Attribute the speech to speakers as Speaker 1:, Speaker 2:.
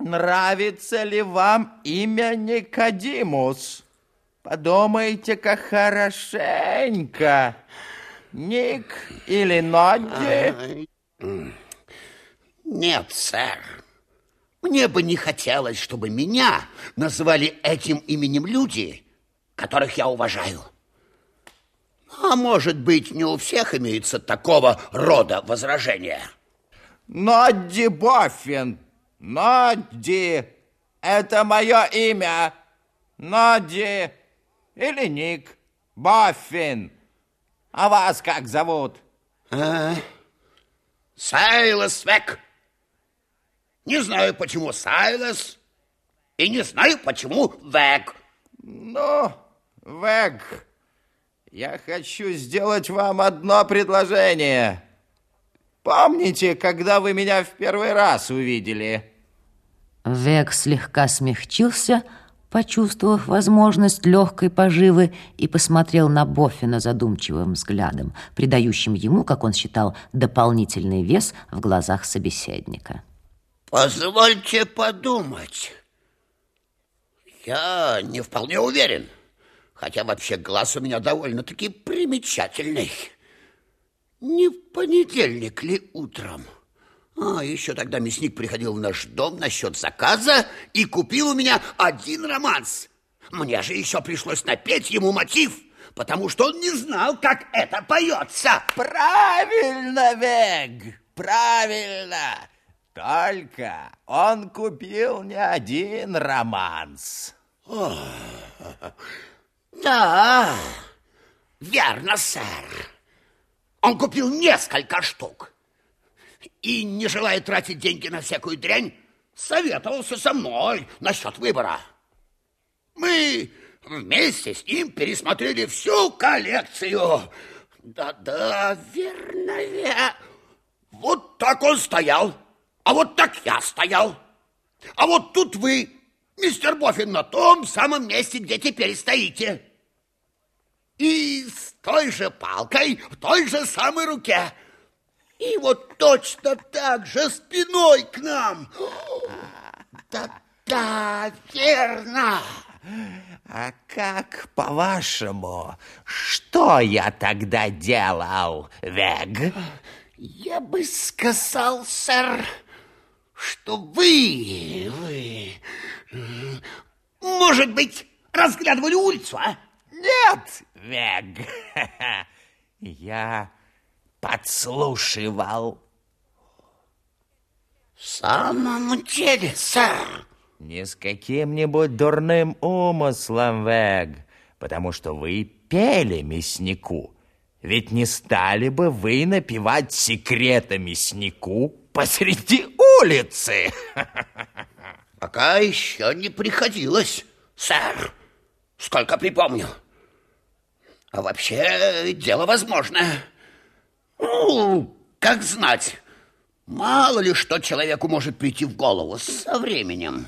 Speaker 1: нравится ли вам имя Никодимус? Подумайте-ка хорошенько. Ник или Нодди?
Speaker 2: Нет, сэр. Мне бы не хотелось, чтобы меня называли этим именем люди, которых я уважаю. А может быть, не у всех имеется такого рода возражения.
Speaker 1: Нодди Боффин. Нодди. Это мое имя. Нодди или Ник Боффин. А вас как зовут?
Speaker 2: А? Сайлас Век. Не знаю, почему Сайлас, и не знаю, почему Век.
Speaker 1: Ну, Век, я хочу сделать вам одно предложение. Помните, когда вы меня в первый раз увидели?
Speaker 3: Век слегка смягчился, почувствовав возможность легкой поживы, и посмотрел на Боффина задумчивым взглядом, придающим ему, как он считал, дополнительный вес в глазах собеседника.
Speaker 2: Позвольте подумать. Я не вполне уверен, хотя вообще глаз у меня довольно-таки примечательный. Не в понедельник ли утром? А, еще тогда мясник приходил в наш дом насчет заказа и купил у меня один романс. Мне же еще пришлось напеть ему мотив, потому что он не знал, как это поется.
Speaker 1: Правильно, Вег, правильно. Только он купил не один романс.
Speaker 2: Да, верно, сэр. Он купил несколько штук. И, не желая тратить деньги на всякую дрянь, советовался со мной насчет выбора. Мы вместе с ним пересмотрели всю коллекцию. Да-да, верно, я. Вот так он стоял, а вот так я стоял. А вот тут вы, мистер Боффин, на том самом месте, где теперь стоите. И с той же палкой в той же самой руке. И вот точно так же спиной к нам. Да-да, верно.
Speaker 1: А как, по-вашему, что я тогда делал, Вег?
Speaker 2: Я бы сказал, сэр, что вы, вы, может быть, разглядывали улицу, а?
Speaker 1: Нет, Вег, я подслушивал.
Speaker 2: В самом деле, сэр?
Speaker 1: Не с каким-нибудь дурным умыслом, Вег, потому что вы пели мяснику. Ведь не стали бы вы напевать секреты мяснику посреди улицы.
Speaker 2: Пока еще не приходилось, сэр, сколько припомню. А вообще, дело возможное. Ну, как знать, мало ли что человеку может прийти в голову со временем.